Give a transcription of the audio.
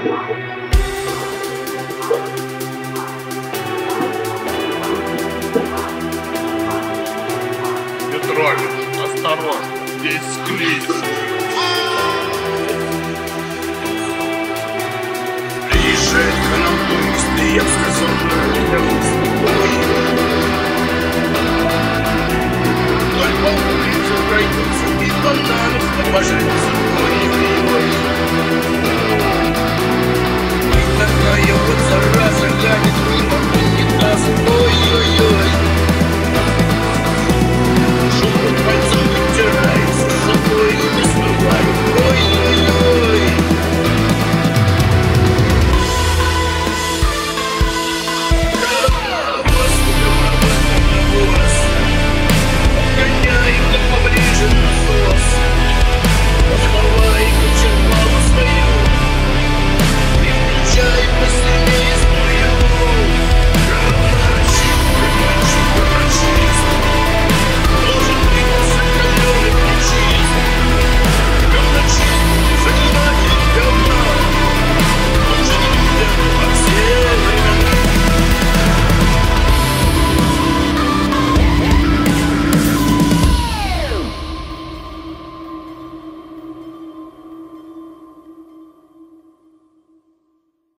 Петрович, осторожно, здесь склизь. Приезжает к нам поезд, и я сказал, что Только увидел границу, и Богданов обожается,